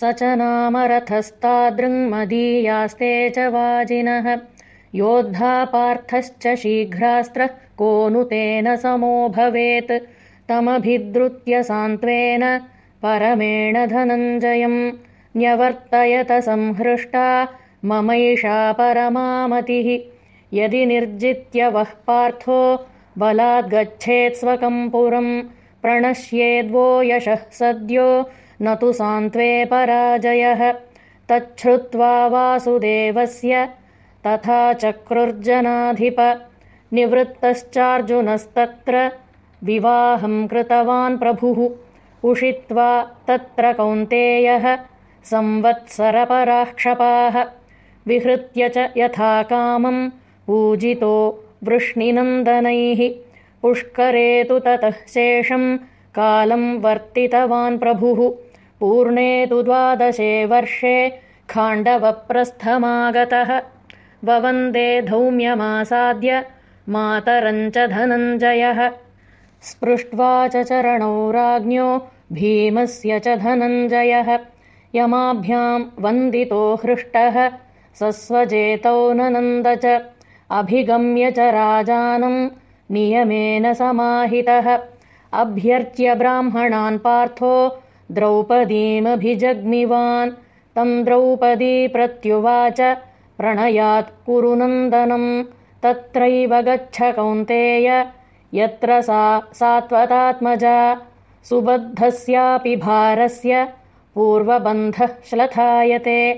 स च नाम रथस्तादृङ्मदीयास्ते च वाजिनः। योद्धा पार्थश्च शीघ्रास्त्रः को नु तेन समो भवेत्। तमभिद्रुत्य सान्त्वेन परमेण धनञ्जयम्। न्यवर्तयत संहृष्टा ममैषा परमामतिः। यदि निर्जित्य वः पार्थो बलाद्गच्छेत्स्वकम् पुरम् प्रणश्येद्वो यशः सद्यो न तु सान्त्वे पराजयः। तच्छ्रुत्वा वासुदेवस्य तथा चक्रुर्जनाधिप निवृत्तश्चार्जुनस्तत्र विवाहम् कृतवान् प्रभुः। उषित्वा तत्र कौन्तेयः संवत्सरपराक्षपाः। विहृत्य च यथा कामम् पूजितो वृष्णिनन्दनैः। पुष्करे तु ततः शेषम् कालम् वर्तितवान् प्रभुः पूर्णे तु द्वादशे वर्षे खाण्डवप्रस्थमागतः। ववन्दे धौम्यमासाद्य मातरम् च धनञ्जयः। स्पृष्ट्वा च चरणौ राज्ञो भीमस्य च धनञ्जयः। यमाभ्याम् वन्दितो हृष्टः सस्वजेतौ ननन्द च। अभिगम्य च राजानम् नियमेन समाहितः। अभ्यर्च्य ब्राह्मणान् पार्थो द्रौपदीमभिजग्मिवान् तम् द्रौपदी प्रत्युवाच प्रणयात् कुरु नन्दनम्। तत्रैव गच्छ कौन्तेय यत्र सा सात्वतात्मजा। सुबद्धस्यापि भारस्य पूर्वबन्धः श्लथायते